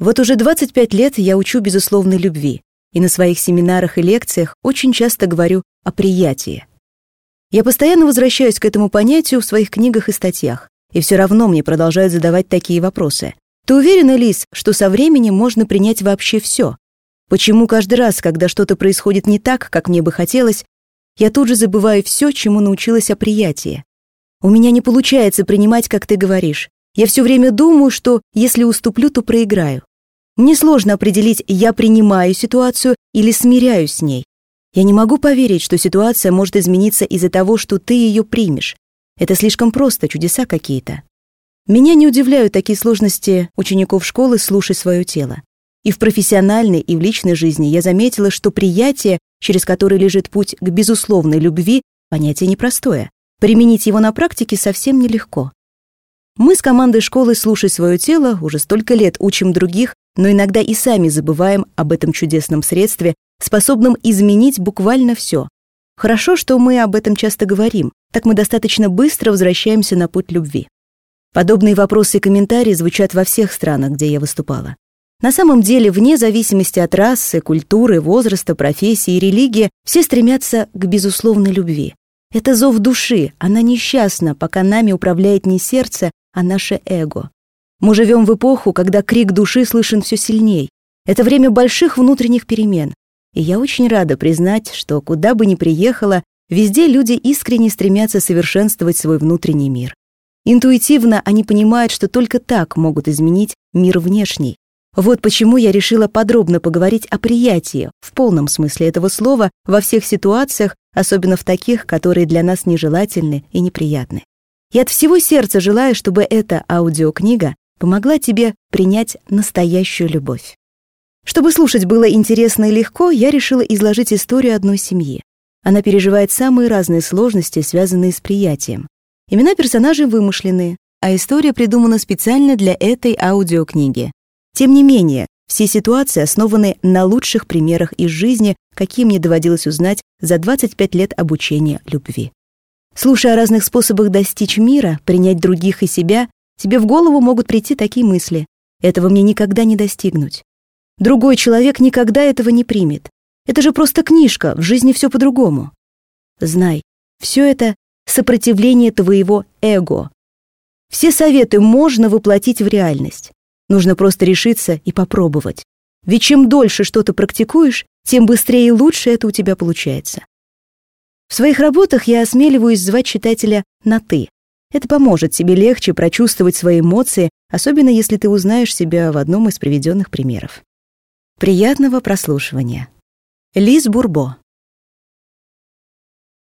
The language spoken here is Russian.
Вот уже 25 лет я учу безусловной любви, и на своих семинарах и лекциях очень часто говорю о приятии. Я постоянно возвращаюсь к этому понятию в своих книгах и статьях, и все равно мне продолжают задавать такие вопросы. Ты уверена, Лис, что со временем можно принять вообще все? Почему каждый раз, когда что-то происходит не так, как мне бы хотелось, я тут же забываю все, чему научилась о приятии? У меня не получается принимать, как ты говоришь. Я все время думаю, что если уступлю, то проиграю. Мне сложно определить, я принимаю ситуацию или смиряюсь с ней. Я не могу поверить, что ситуация может измениться из-за того, что ты ее примешь. Это слишком просто, чудеса какие-то. Меня не удивляют такие сложности учеников школы «Слушай свое тело». И в профессиональной, и в личной жизни я заметила, что приятие, через которое лежит путь к безусловной любви, понятие непростое. Применить его на практике совсем нелегко. Мы с командой школы «Слушай свое тело» уже столько лет учим других но иногда и сами забываем об этом чудесном средстве, способном изменить буквально все. Хорошо, что мы об этом часто говорим, так мы достаточно быстро возвращаемся на путь любви. Подобные вопросы и комментарии звучат во всех странах, где я выступала. На самом деле, вне зависимости от расы, культуры, возраста, профессии и религии, все стремятся к безусловной любви. Это зов души, она несчастна, пока нами управляет не сердце, а наше эго. Мы живем в эпоху, когда крик души слышен все сильней. Это время больших внутренних перемен. И я очень рада признать, что куда бы ни приехала, везде люди искренне стремятся совершенствовать свой внутренний мир. Интуитивно они понимают, что только так могут изменить мир внешний. Вот почему я решила подробно поговорить о приятии, в полном смысле этого слова, во всех ситуациях, особенно в таких, которые для нас нежелательны и неприятны. Я от всего сердца желаю, чтобы эта аудиокнига помогла тебе принять настоящую любовь. Чтобы слушать было интересно и легко, я решила изложить историю одной семьи. Она переживает самые разные сложности, связанные с приятием. Имена персонажей вымышленные, а история придумана специально для этой аудиокниги. Тем не менее, все ситуации основаны на лучших примерах из жизни, какие мне доводилось узнать за 25 лет обучения любви. Слушая о разных способах достичь мира, принять других и себя, Тебе в голову могут прийти такие мысли. Этого мне никогда не достигнуть. Другой человек никогда этого не примет. Это же просто книжка, в жизни все по-другому. Знай, все это сопротивление твоего эго. Все советы можно воплотить в реальность. Нужно просто решиться и попробовать. Ведь чем дольше что-то практикуешь, тем быстрее и лучше это у тебя получается. В своих работах я осмеливаюсь звать читателя на «ты», это поможет тебе легче прочувствовать свои эмоции, особенно если ты узнаешь себя в одном из приведенных примеров. Приятного прослушивания. Лиз Бурбо